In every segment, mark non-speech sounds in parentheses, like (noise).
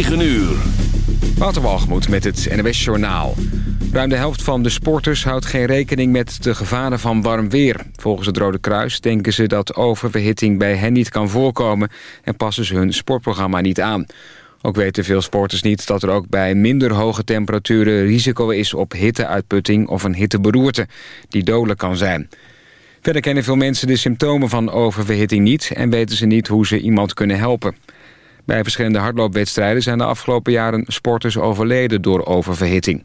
9 uur. Waterwalgemoed met het NWS Journaal. Ruim de helft van de sporters houdt geen rekening met de gevaren van warm weer. Volgens het Rode Kruis denken ze dat oververhitting bij hen niet kan voorkomen... en passen ze hun sportprogramma niet aan. Ook weten veel sporters niet dat er ook bij minder hoge temperaturen... risico is op hitteuitputting of een hitteberoerte, die dodelijk kan zijn. Verder kennen veel mensen de symptomen van oververhitting niet... en weten ze niet hoe ze iemand kunnen helpen. Bij verschillende hardloopwedstrijden zijn de afgelopen jaren sporters overleden door oververhitting.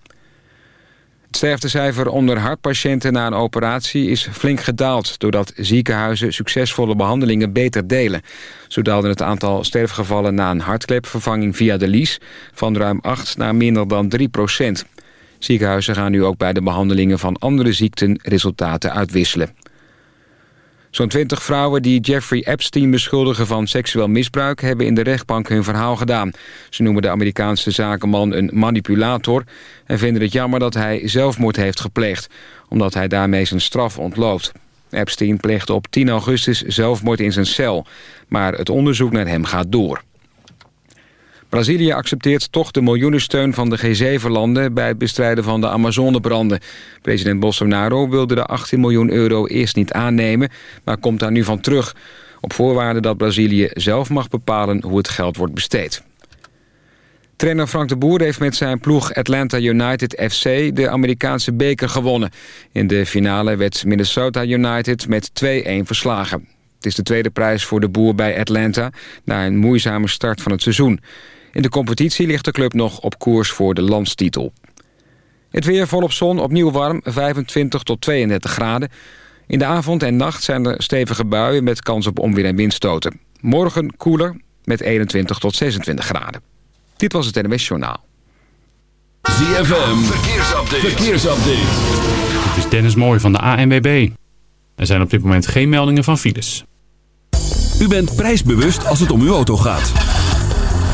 Het sterftecijfer onder hartpatiënten na een operatie is flink gedaald... doordat ziekenhuizen succesvolle behandelingen beter delen. Zo daalde het aantal sterfgevallen na een hartklepvervanging via de lies... van ruim 8 naar minder dan 3 procent. Ziekenhuizen gaan nu ook bij de behandelingen van andere ziekten resultaten uitwisselen. Zo'n 20 vrouwen die Jeffrey Epstein beschuldigen van seksueel misbruik... hebben in de rechtbank hun verhaal gedaan. Ze noemen de Amerikaanse zakenman een manipulator... en vinden het jammer dat hij zelfmoord heeft gepleegd... omdat hij daarmee zijn straf ontloopt. Epstein pleegde op 10 augustus zelfmoord in zijn cel... maar het onderzoek naar hem gaat door. Brazilië accepteert toch de miljoenensteun van de G7-landen... bij het bestrijden van de Amazonebranden. President Bolsonaro wilde de 18 miljoen euro eerst niet aannemen... maar komt daar nu van terug. Op voorwaarde dat Brazilië zelf mag bepalen hoe het geld wordt besteed. Trainer Frank de Boer heeft met zijn ploeg Atlanta United FC de Amerikaanse beker gewonnen. In de finale werd Minnesota United met 2-1 verslagen. Het is de tweede prijs voor de Boer bij Atlanta... na een moeizame start van het seizoen. In de competitie ligt de club nog op koers voor de landstitel. Het weer volop zon, opnieuw warm, 25 tot 32 graden. In de avond en nacht zijn er stevige buien met kans op onweer en windstoten. Morgen koeler met 21 tot 26 graden. Dit was het NMS Journaal. ZFM, verkeersupdate. verkeersupdate. Het is Dennis Mooij van de ANWB. Er zijn op dit moment geen meldingen van files. U bent prijsbewust als het om uw auto gaat.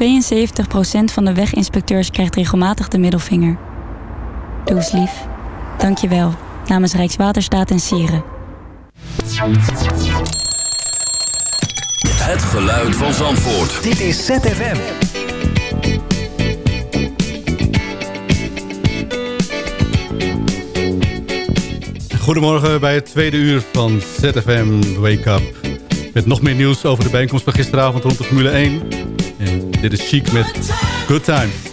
72% van de weginspecteurs krijgt regelmatig de middelvinger. Doe eens lief. Dank je wel. Namens Rijkswaterstaat en Sieren. Het geluid van Zandvoort. Dit is ZFM. Goedemorgen bij het tweede uur van ZFM Wake Up. Met nog meer nieuws over de bijeenkomst van gisteravond rond de Formule 1. En dit is Chic met Good Times.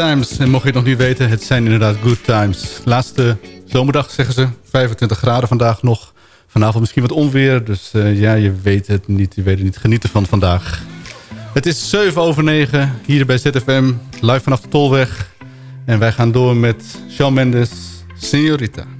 Times. En mocht je het nog niet weten, het zijn inderdaad good times. Laatste zomerdag, zeggen ze. 25 graden vandaag nog. Vanavond misschien wat onweer. Dus uh, ja, je weet het niet. Je weet het niet. Genieten van vandaag. Het is 7 over 9. Hier bij ZFM. Live vanaf de Tolweg. En wij gaan door met Shawn Mendes. Señorita.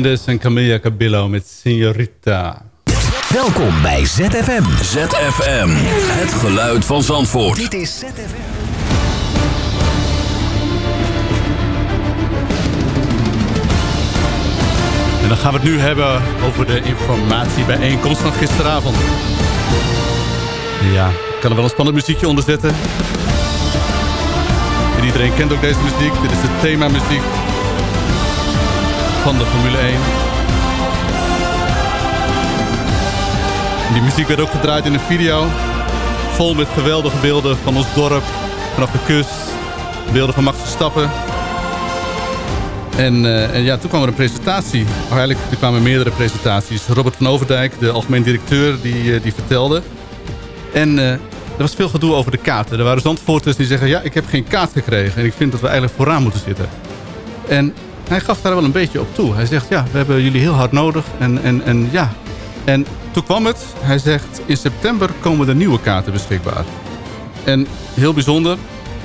Mendes en Camilla Cabello met Signorita. Welkom bij ZFM. ZFM, het geluid van Zandvoort. Dit is ZFM. En dan gaan we het nu hebben over de informatiebijeenkomst van gisteravond. Ja, ik kan er wel een spannend muziekje onder zetten. En iedereen kent ook deze muziek. Dit is de themamuziek van de Formule 1. Die muziek werd ook gedraaid in een video. Vol met geweldige beelden van ons dorp, vanaf de kust. Beelden van Max Verstappen. En, uh, en ja, toen kwam er een presentatie. Of eigenlijk er kwamen meerdere presentaties. Robert van Overdijk, de algemeen directeur, die, uh, die vertelde. En uh, er was veel gedoe over de kaarten. Er waren zandvoorters die zeggen... ja, ik heb geen kaart gekregen. En ik vind dat we eigenlijk vooraan moeten zitten. En hij gaf daar wel een beetje op toe. Hij zegt, ja, we hebben jullie heel hard nodig. En, en, en ja. En toen kwam het. Hij zegt, in september komen er nieuwe kaarten beschikbaar. En heel bijzonder,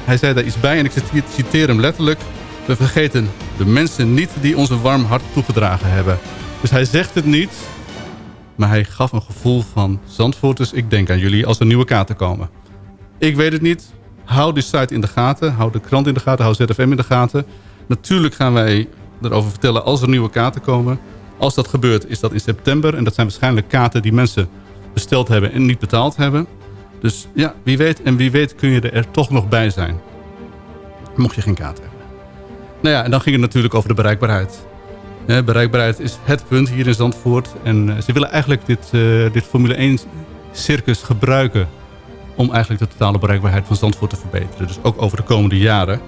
hij zei daar iets bij en ik citeer hem letterlijk. We vergeten de mensen niet die ons een warm hart toegedragen hebben. Dus hij zegt het niet, maar hij gaf een gevoel van Zandvoorters. Ik denk aan jullie als er nieuwe kaarten komen. Ik weet het niet. Hou die site in de gaten. Hou de krant in de gaten. Hou ZFM in de gaten. Natuurlijk gaan wij erover vertellen als er nieuwe kaarten komen. Als dat gebeurt is dat in september. En dat zijn waarschijnlijk kaarten die mensen besteld hebben en niet betaald hebben. Dus ja, wie weet en wie weet kun je er toch nog bij zijn. Mocht je geen kaart hebben. Nou ja, en dan ging het natuurlijk over de bereikbaarheid. bereikbaarheid is het punt hier in Zandvoort. En ze willen eigenlijk dit, dit Formule 1 circus gebruiken... om eigenlijk de totale bereikbaarheid van Zandvoort te verbeteren. Dus ook over de komende jaren.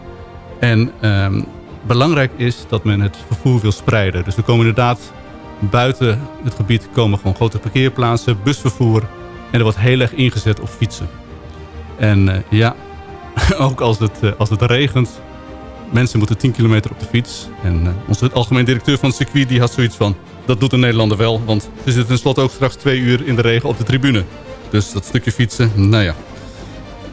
En ehm, belangrijk is dat men het vervoer wil spreiden. Dus er komen inderdaad buiten het gebied komen gewoon grote parkeerplaatsen, busvervoer. En er wordt heel erg ingezet op fietsen. En uh, ja, (laughs) ook als het, uh, als het regent, mensen moeten 10 kilometer op de fiets. En uh, onze algemeen directeur van het circuit die had zoiets van... dat doet een Nederlander wel, want ze zitten tenslotte ook straks twee uur in de regen op de tribune. Dus dat stukje fietsen, nou ja.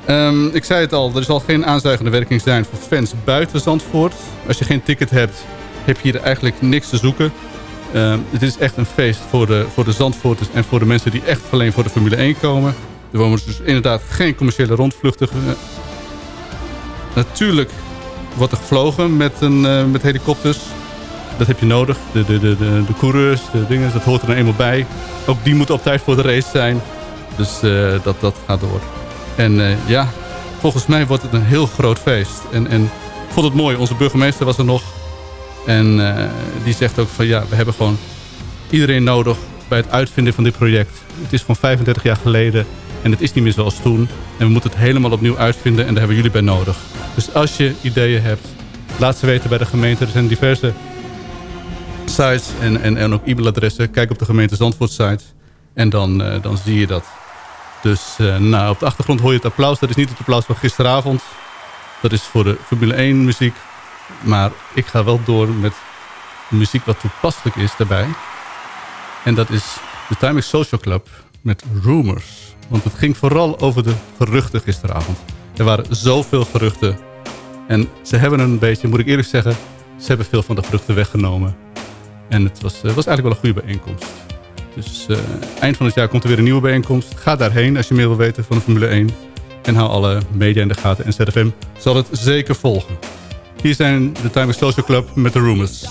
Um, ik zei het al, er zal geen aanzuigende werking zijn voor fans buiten Zandvoort. Als je geen ticket hebt, heb je hier eigenlijk niks te zoeken. Uh, het is echt een feest voor de, voor de Zandvoorters en voor de mensen die echt alleen voor de Formule 1 komen. Er wonen dus inderdaad geen commerciële rondvluchten. natuurlijk wordt er gevlogen met, een, uh, met helikopters. Dat heb je nodig. De, de, de, de, de coureurs, de dingen, dat hoort er dan eenmaal bij. Ook die moeten op tijd voor de race zijn. Dus uh, dat, dat gaat door. En uh, ja, volgens mij wordt het een heel groot feest. En, en ik vond het mooi. Onze burgemeester was er nog. En uh, die zegt ook van ja, we hebben gewoon iedereen nodig bij het uitvinden van dit project. Het is van 35 jaar geleden en het is niet meer zoals toen. En we moeten het helemaal opnieuw uitvinden en daar hebben jullie bij nodig. Dus als je ideeën hebt, laat ze weten bij de gemeente. Er zijn diverse sites en, en, ook e-mailadressen. Kijk op de gemeente Zandvoort site en dan, uh, dan zie je dat. Dus uh, nou, op de achtergrond hoor je het applaus. Dat is niet het applaus van gisteravond. Dat is voor de Formule 1 muziek. Maar ik ga wel door met muziek wat toepasselijk is daarbij. En dat is de Timex Social Club met Rumors. Want het ging vooral over de geruchten gisteravond. Er waren zoveel geruchten. En ze hebben een beetje, moet ik eerlijk zeggen... ze hebben veel van de geruchten weggenomen. En het was, was eigenlijk wel een goede bijeenkomst. Dus uh, eind van het jaar komt er weer een nieuwe bijeenkomst. Ga daarheen als je meer wil weten van de Formule 1. En hou alle media in de gaten. En ZFM zal het zeker volgen. Hier zijn de Time Social Club met de Rumors.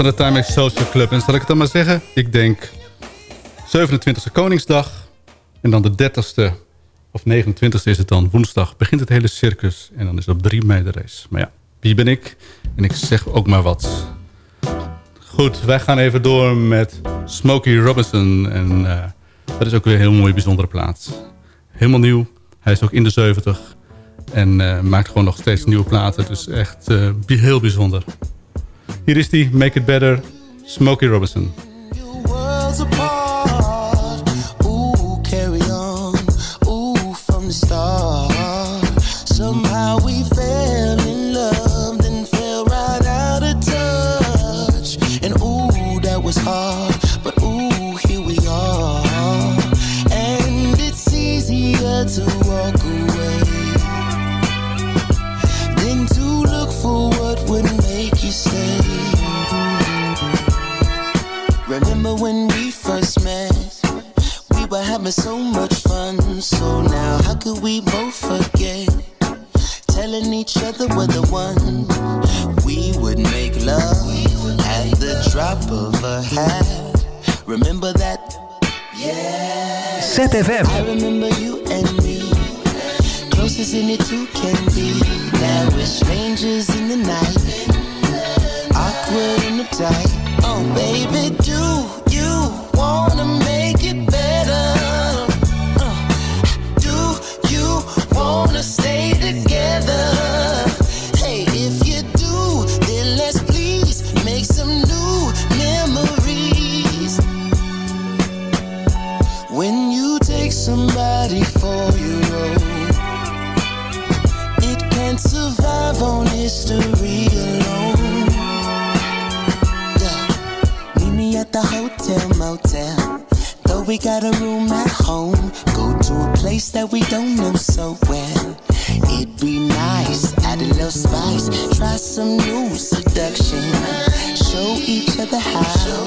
Van de Timex Social Club. En zal ik het dan maar zeggen? Ik denk 27e Koningsdag. En dan de 30e of 29e is het dan. Woensdag begint het hele circus. En dan is op 3 mei de race. Maar ja, wie ben ik? En ik zeg ook maar wat. Goed, wij gaan even door met Smokey Robinson. En uh, dat is ook weer een heel mooie, bijzondere plaats. Helemaal nieuw. Hij is ook in de 70. En uh, maakt gewoon nog steeds nieuwe platen. Dus echt uh, heel bijzonder. Hier is die, Make It Better, Smokey Robinson. ZFM. I remember you and me. Closest any two can each other how,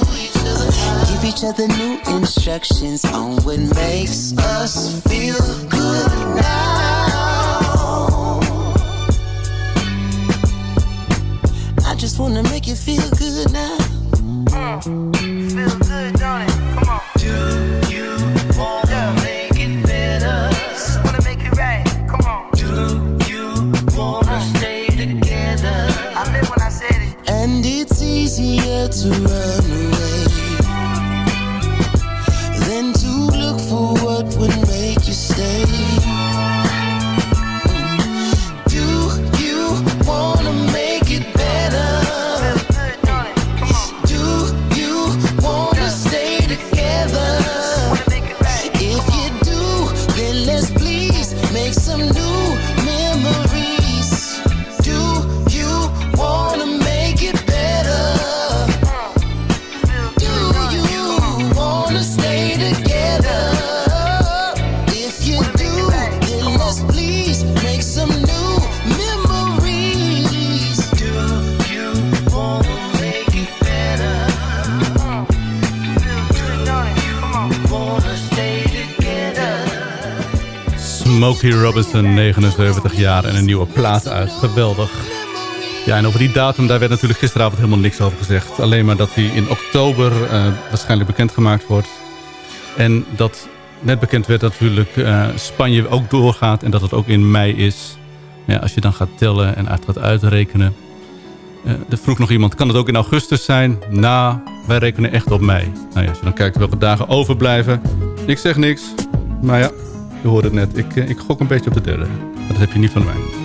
give each other new instructions on what makes us feel good now. I just wanna make you feel good now. Mm, feel good, don't it? Come on. Robinson, 79 jaar en een nieuwe plaat uit. Geweldig. Ja, en over die datum, daar werd natuurlijk gisteravond helemaal niks over gezegd. Alleen maar dat hij in oktober uh, waarschijnlijk bekendgemaakt wordt. En dat net bekend werd dat natuurlijk uh, Spanje ook doorgaat en dat het ook in mei is. Ja, als je dan gaat tellen en uit gaat uitrekenen... Uh, er vroeg nog iemand, kan het ook in augustus zijn? Nou, wij rekenen echt op mei. Nou ja, als je dan kijkt welke dagen overblijven. Ik zeg niks, maar ja, je hoort het net. Ik, ik gok een beetje op de derde. Maar dat heb je niet van mij.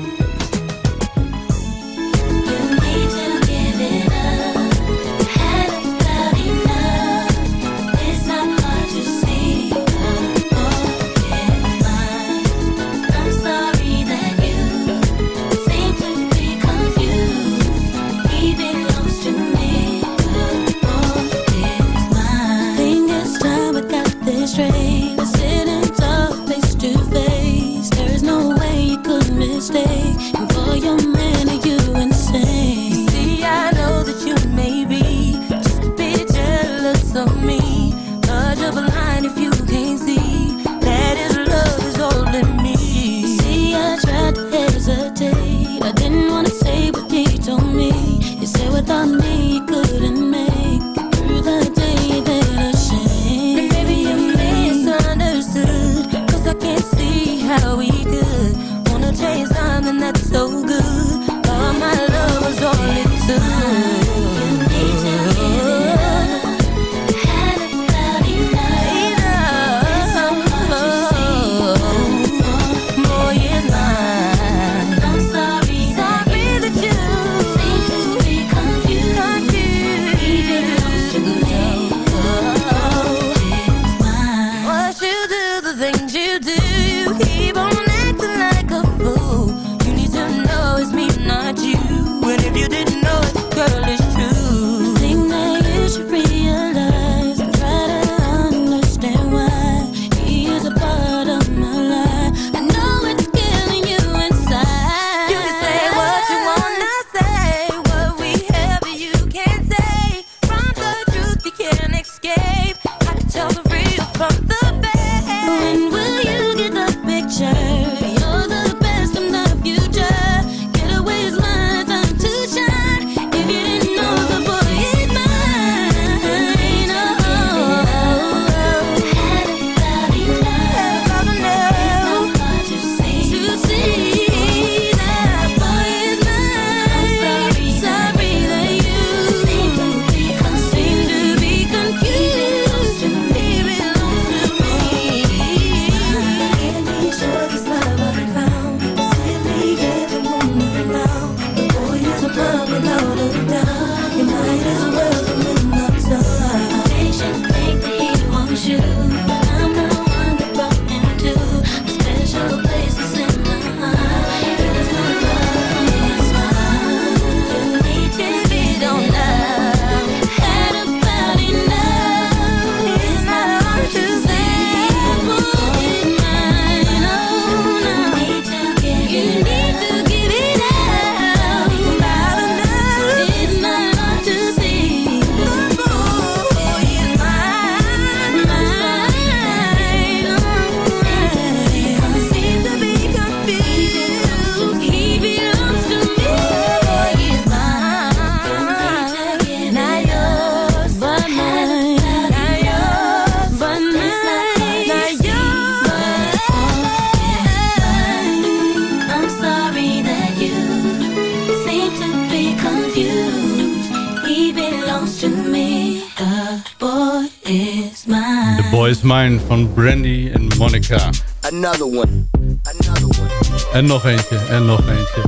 Boy is Mine van Brandy en Monica. Another one. Another one. En nog eentje, en nog eentje.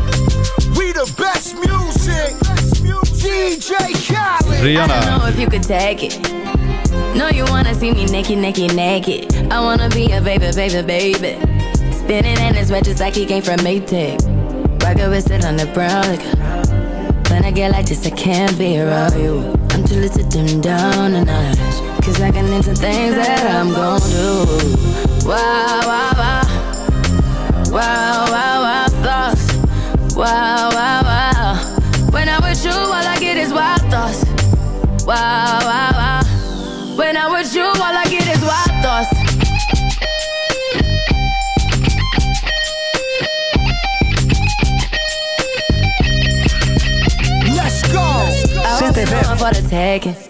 We the best music. DJ Khaled. I don't know Rihanna. if you could take it. No, you wanna see me naked, naked, naked. I wanna be a baby, baby, baby. Spinning in his red just like he came from Maytag. Rocket with it on the brown liquor. When I get like this, I can't be around you. I'm too little to dim down a notch. Cause I can some things that I'm gon' do. Wow, wow, wow. Wow, wow, wow, thoughts. Wow, wow, wow. When I'm with you, all I get is wild thoughts. Wow, wow, wow. When I'm with you, all I get is wild thoughts. Let's go. ZFM. for the tagging.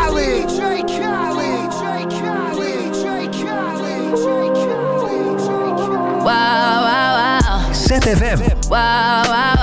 Wow, wow.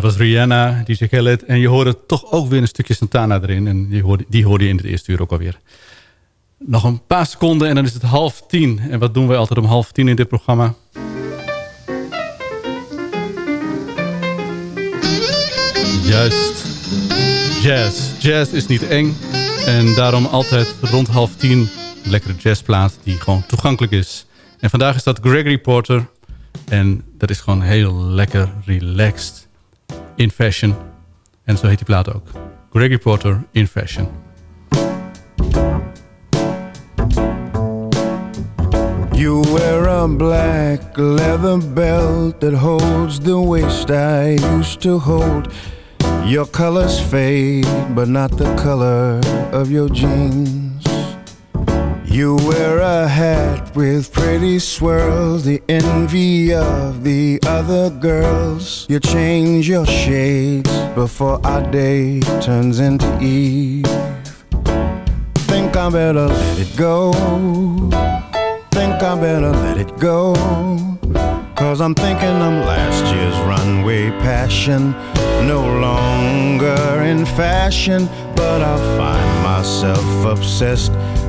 Dat was Rihanna, DJ Khaled. En je hoorde toch ook weer een stukje Santana erin. En die hoorde, die hoorde je in het eerste uur ook alweer. Nog een paar seconden en dan is het half tien. En wat doen wij altijd om half tien in dit programma? Juist. Jazz. Jazz is niet eng. En daarom altijd rond half tien een lekkere jazzplaat die gewoon toegankelijk is. En vandaag is dat Gregory Porter. En dat is gewoon heel lekker relaxed in fashion. En zo heet die plaat ook. Gregory Porter in fashion. You wear a black leather belt that holds the waist I used to hold. Your colors fade, but not the color of your jeans. You wear a hat with pretty swirls, the envy of the other girls. You change your shades before our day turns into eve. Think I better let it go. Think I better let it go. Cause I'm thinking I'm last year's runway passion. No longer in fashion, but I find myself obsessed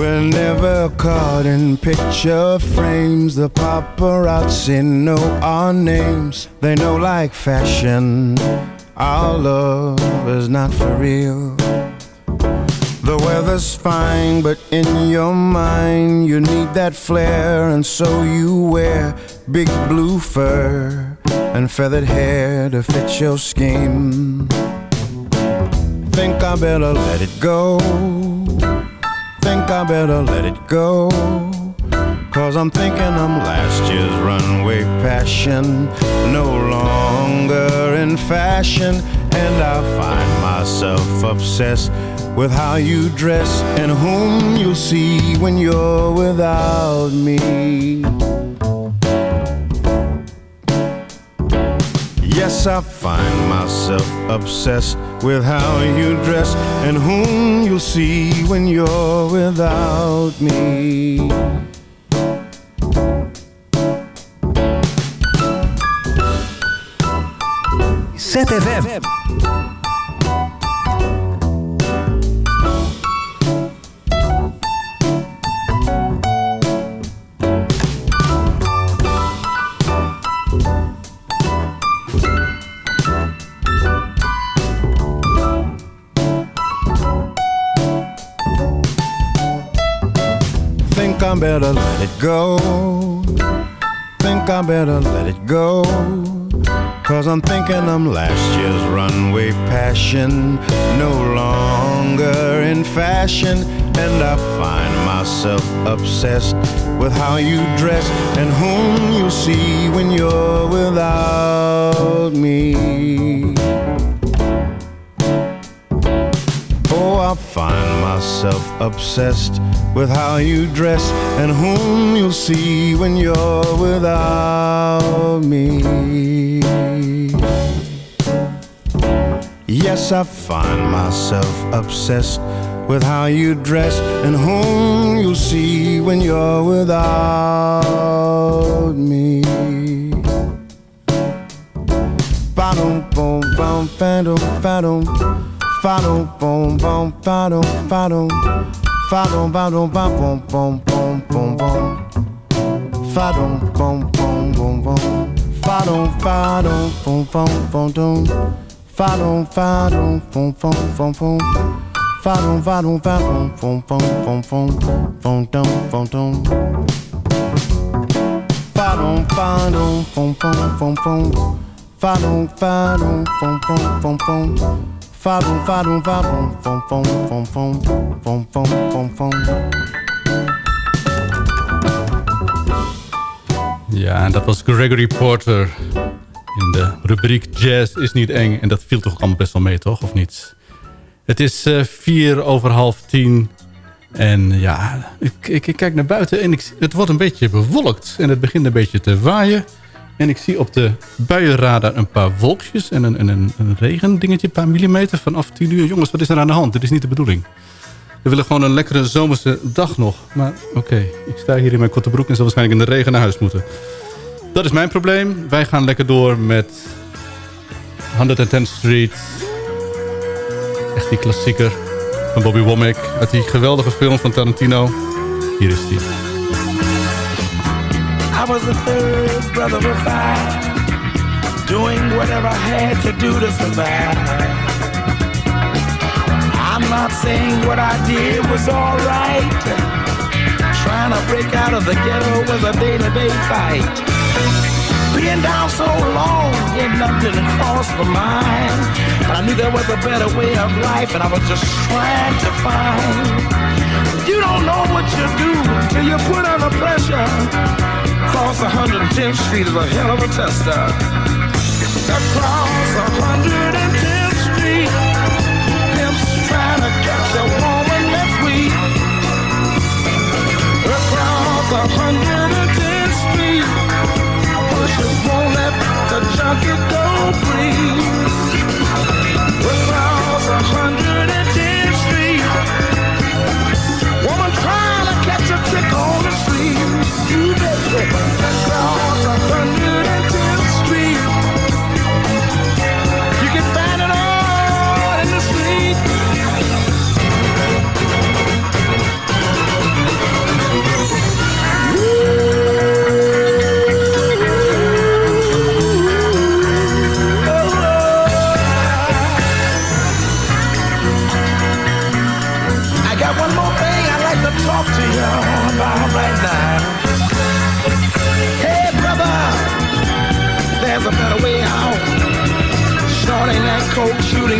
We're never caught in picture frames. The paparazzi know our names. They know like fashion. Our love is not for real. The weather's fine, but in your mind you need that flair, and so you wear big blue fur and feathered hair to fit your scheme. Think I better let it go. Think I better let it go. Cause I'm thinking I'm last year's runway passion, no longer in fashion, and I find myself obsessed with how you dress and whom you'll see when you're without me. Yes, I find myself obsessed with how you dress and whom you'll see when you're without me. ZFM. Better let it go. Think I better let it go. Cause I'm thinking I'm last year's runway passion, no longer in fashion. And I find myself obsessed with how you dress and whom you see when you're without me. Myself obsessed with how you dress and whom you'll see when you're without me. Yes, I find myself obsessed with how you dress and whom you'll see when you're without me. Ba-dum, boom, bum, ba-dum, ba-dum. Boom, bum, ba-dum, ba-bum, bum, bum, bum, bum. Fa-dum, bum, bum, bum, bum. Fa-dum, fa-dum, bum, bum, bum, dum. Fa-dum, fa-dum, bum, bum, bum, bum. Bum, bum, bum, bum. Bum, dum, bum, dum. Fa-dum, fa-dum, bum, bum, bum, bum. Fa-dum, fa-dum, bum, bum, bum, bum. Bum, bum, bum, bum. Ja, en dat was Gregory Porter in de rubriek Jazz is niet eng. En dat viel toch allemaal best wel mee, toch? Of niet? Het is eh, vier over half tien. En ja, ik, ik, ik kijk naar buiten en ik, het wordt een beetje bewolkt. En het begint een beetje te waaien. En ik zie op de buienradar een paar wolkjes en een, een, een, regendingetje, een paar millimeter vanaf 10 uur. Jongens, wat is er aan de hand? Dit is niet de bedoeling. We willen gewoon een lekkere zomerse dag nog. Maar oké, ik sta hier in mijn korte broek en zal waarschijnlijk in de regen naar huis moeten. Dat is mijn probleem. Wij gaan lekker door met 110th Street. Echt die klassieker van Bobby Womack. Uit die geweldige film van Tarantino. Hier is die. I was the third brother of five, doing whatever I had to do to survive. I'm not saying what I did was alright. Trying to break out of the ghetto was a day-to-day fight. Being down so long, yet nothing crossed my mind. But I knew there was a better way of life, and I was just trying to find. You don't know what you do till you put under pressure. Across 110th Street is a hell of a tester. Across 110th Street, pimps trying to catch a woman that's weak. Across 110th Street, pushers won't let the junkie go free.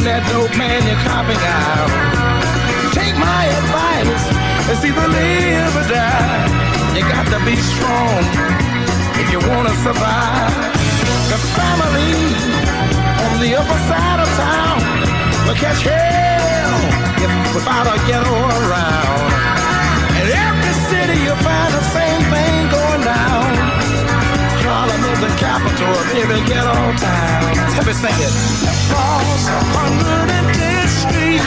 Shooting that dope man, you're copping out. Take my advice, it's either live or die. You got to be strong if you wanna survive. The family on the upper side of town will catch hell if without a ghetto around. In every city you find the the capital of every ghetto town. Let me sing it. Across 110th Street,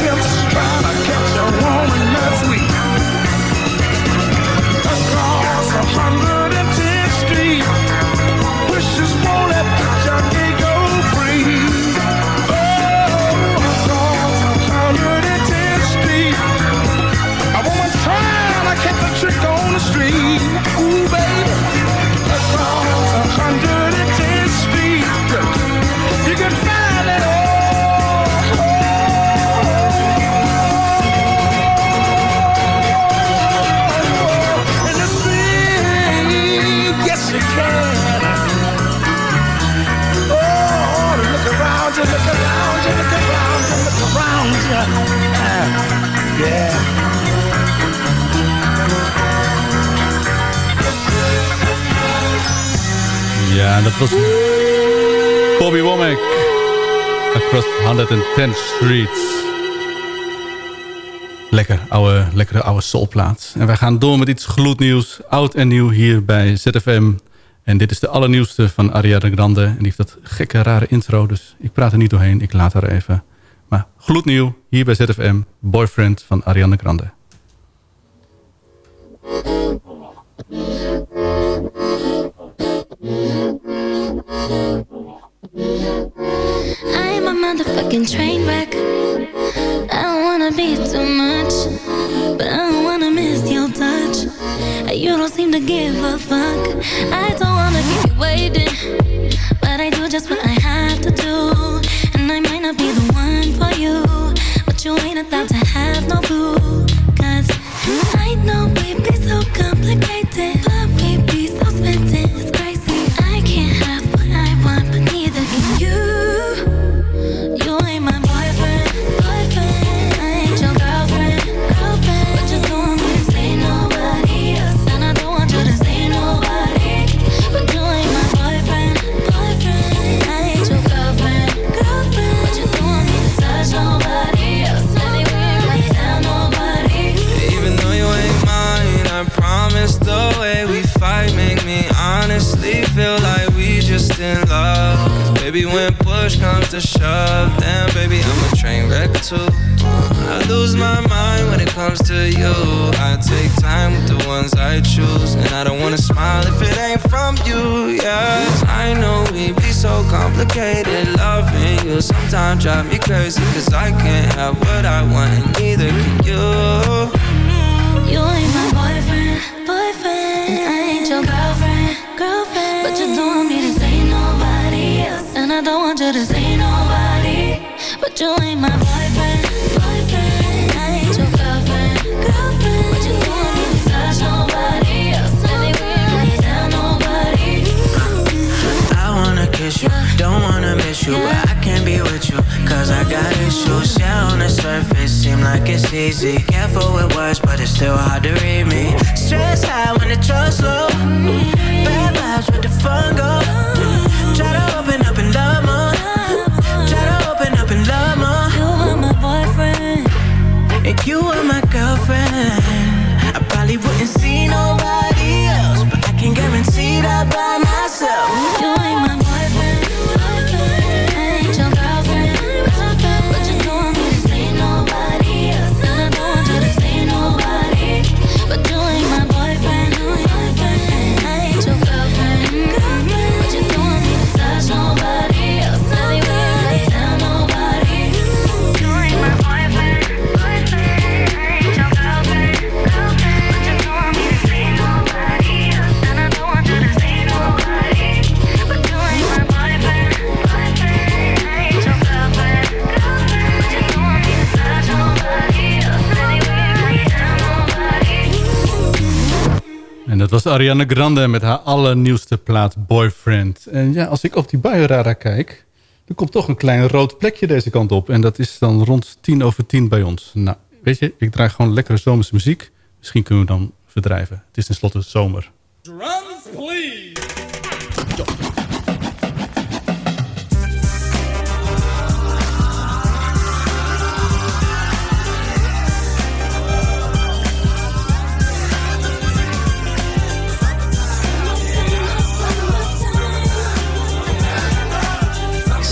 pimps trying to catch a woman that's weak. Across 110th Street, 110th Street. Lekker, oude, lekkere oude soulplaat. En wij gaan door met iets gloednieuws. Oud en nieuw hier bij ZFM. En dit is de allernieuwste van Ariana Grande. En die heeft dat gekke, rare intro. Dus ik praat er niet doorheen. Ik laat haar even. Maar gloednieuw hier bij ZFM. Boyfriend van Ariana Grande. Motherfucking train wreck. I don't wanna be too much, but I don't wanna miss your touch. You don't seem to give a fuck. I don't wanna keep you waiting, but I do just what I have to do. And I might not be the one for you, but you ain't about to have no clue. Cause I know we be so complicated, sometimes drive me crazy, cause I can't have what I want, and neither can you. You ain't my boyfriend, boyfriend. And I ain't your girlfriend, girlfriend. But you don't want me to say nobody else. And I don't want you to say nobody. But you ain't my boyfriend, boyfriend. I ain't your girlfriend, girlfriend. But you don't want me to touch nobody else. Anywhere, like tell nobody. I wanna kiss you, don't wanna miss you, got issues. Yeah, on the surface, seem like it's easy. Careful with words, but it's still hard to read me. Stress high when the trust low. Bad vibes with the fun go. Try to open up and love more. Try to open up and love more. You are my boyfriend. And you are my girlfriend. I probably wouldn't see nobody else, but I can guarantee that by myself. Was Ariana Grande met haar allernieuwste plaat Boyfriend. En ja, als ik op die buienradar kijk... dan komt toch een klein rood plekje deze kant op. En dat is dan rond tien over tien bij ons. Nou, weet je, ik draai gewoon lekkere zomerse muziek. Misschien kunnen we dan verdrijven. Het is tenslotte zomer. Drums, please.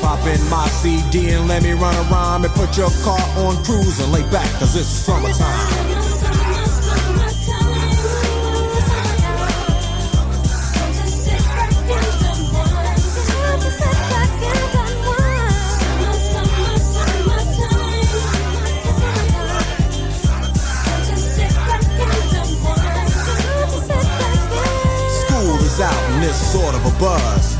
Pop in my CD and let me run around and put your car on cruise and lay back, cause it's summertime. Out and it's sort of a buzz.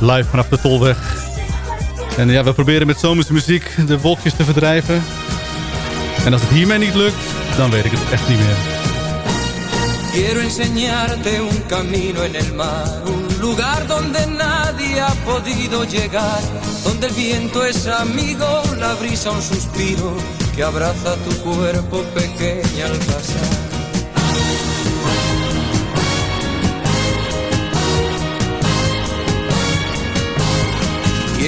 Live vanaf de Tolweg. En ja, we proberen met zomerse muziek de wolkjes te verdrijven. En als het hiermee niet lukt, dan weet ik het echt niet meer. Quiero enseñarte un camino en el mar, un lugar donde nadie ha podido llegar, donde el viento es amigo, la brisa un suspiro que abraza tu cuerpo pequeña al pasar.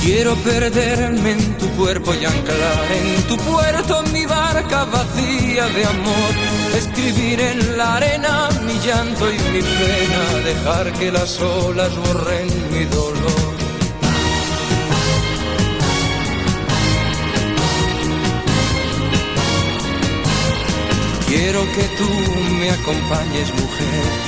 Quiero perderme en tu cuerpo y anclar en tu puerto mi barca vacía de amor. Escribir en la arena mi llanto y mi pena, dejar que las olas borren mi dolor. Quiero que tú me acompañes, mujer,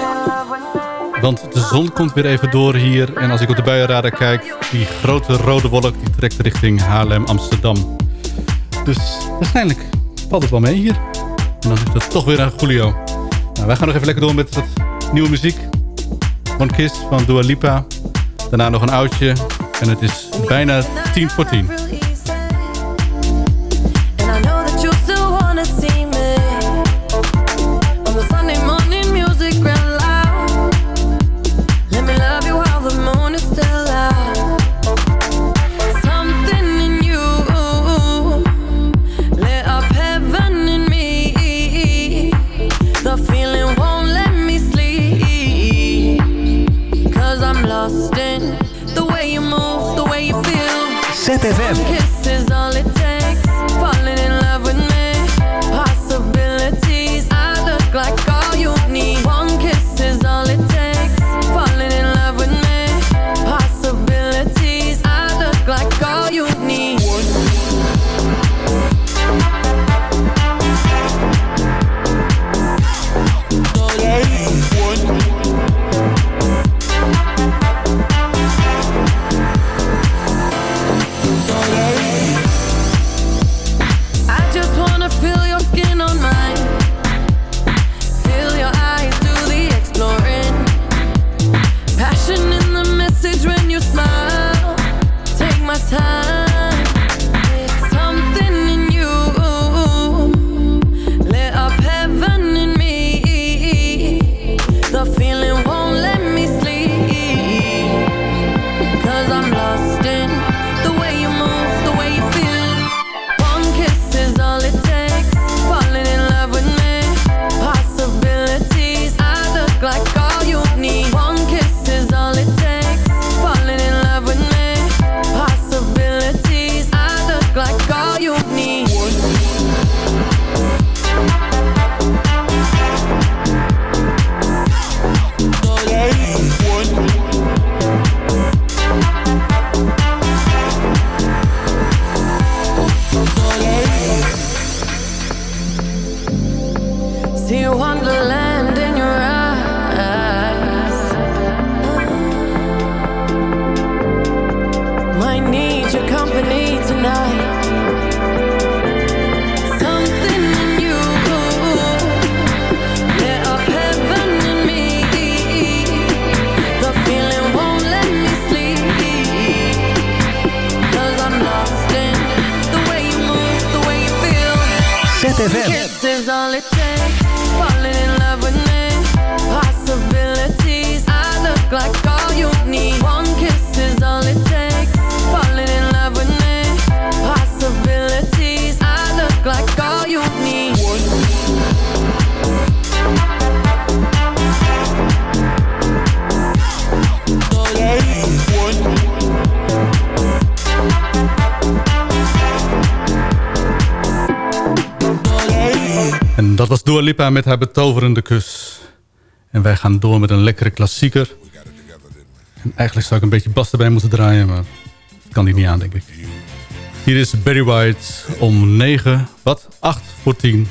Want de zon komt weer even door hier. En als ik op de buienradar kijk, die grote rode wolk die trekt richting Haarlem, Amsterdam. Dus waarschijnlijk valt het wel mee hier. En dan is het toch weer aan Julio. Nou, wij gaan nog even lekker door met wat nieuwe muziek. van Kiss van Dua Lipa. Daarna nog een oudje. En het is bijna tien voor tien. Met haar betoverende kus. En wij gaan door met een lekkere klassieker. En eigenlijk zou ik een beetje bas erbij moeten draaien, maar dat kan die niet aan, denk ik. Hier is Barry White om 9, wat? 8 voor 10.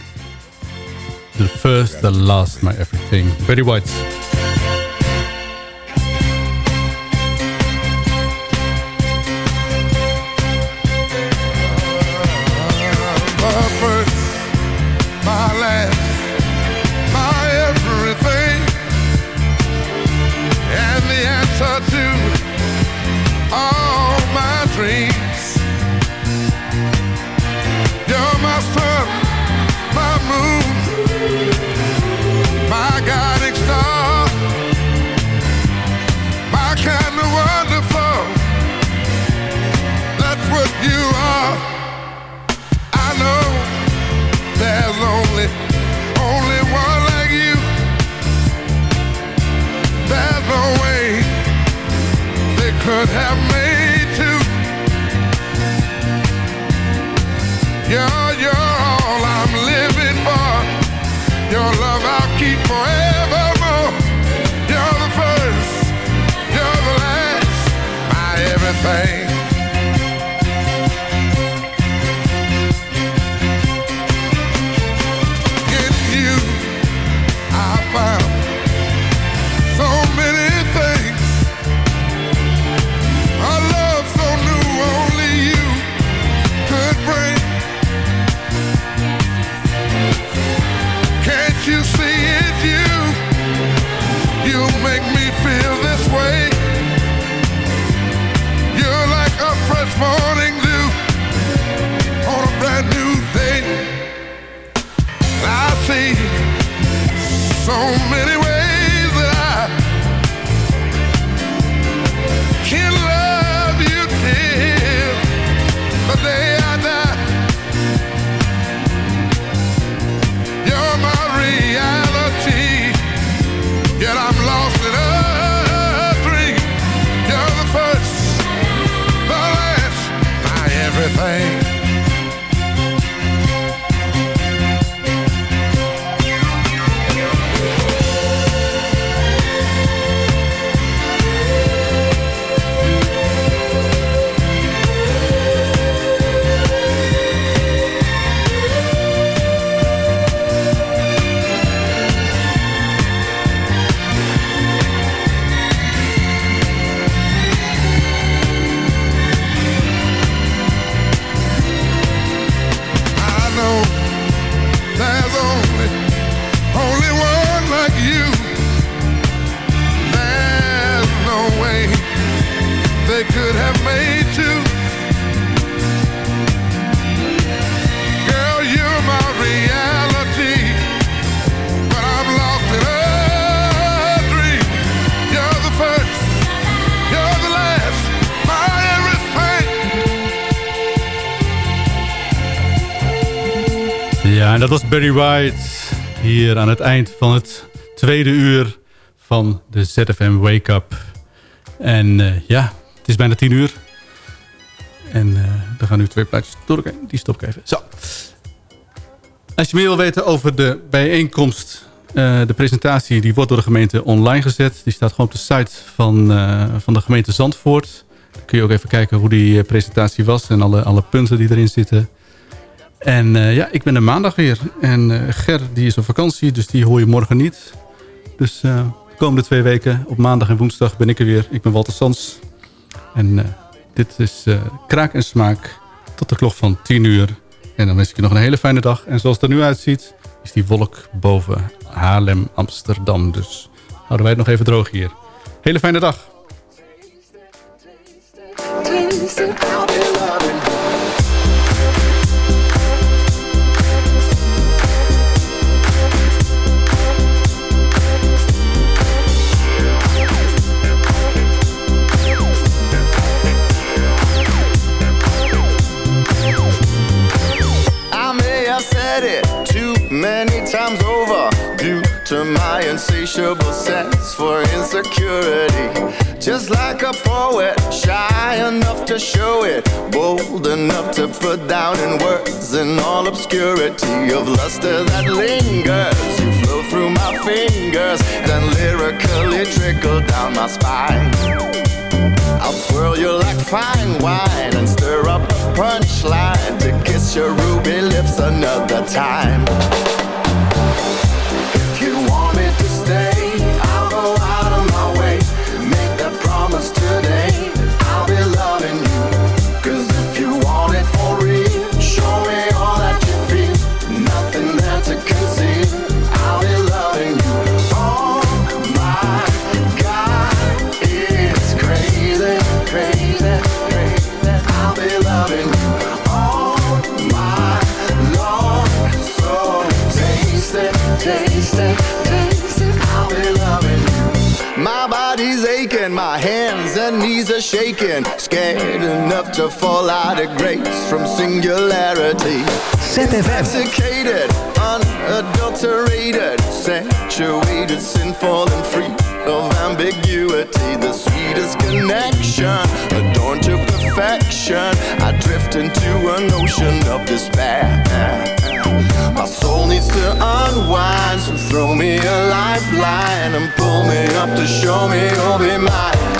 The first, the last, my everything. Barry White. Barry White. Hier aan het eind van het tweede uur van de ZFM Wake Up. En eh, ja, het is bijna tien uur. En uh, er gaan nu twee plaatjes door. Die stop ik even. Zo. Als je meer wil weten over de bijeenkomst... eh, de presentatie die wordt door de gemeente online gezet. Die staat gewoon op de site van, eh, van de gemeente Zandvoort. Dan kun je ook even kijken hoe die eh, presentatie was... en alle, alle punten die erin zitten... En eh, ja, ik ben er maandag weer. En eh, Ger die is op vakantie, dus die hoor je morgen niet. Dus eh, de komende twee weken, op maandag en woensdag ben ik er weer. Ik ben Walter Sans. En dit is Kraak en Smaak tot de klok van 10 uur. En dan wens ik je nog een hele fijne dag. En zoals het er nu uitziet, is die wolk boven Haarlem, Amsterdam. Dus houden wij het nog even droog hier. Hele fijne dag. Insatiable sense for insecurity. Just like a poet, shy enough to show it, bold enough to put down in words in all obscurity of luster that lingers. You flow through my fingers, then lyrically trickle down my spine. I'll swirl you like fine wine and stir up a punchline to kiss your ruby lips another time. My hands and knees are shaking. Scared enough to fall out of grace from singularity. Intoxicated, unadulterated, sanctuated, sinful and free of ambiguity. The sweetest connection, adorned to perfection. I drift into an ocean of despair. My soul needs to unwind, so throw me a lifeline and pull me up to show me you'll be mine.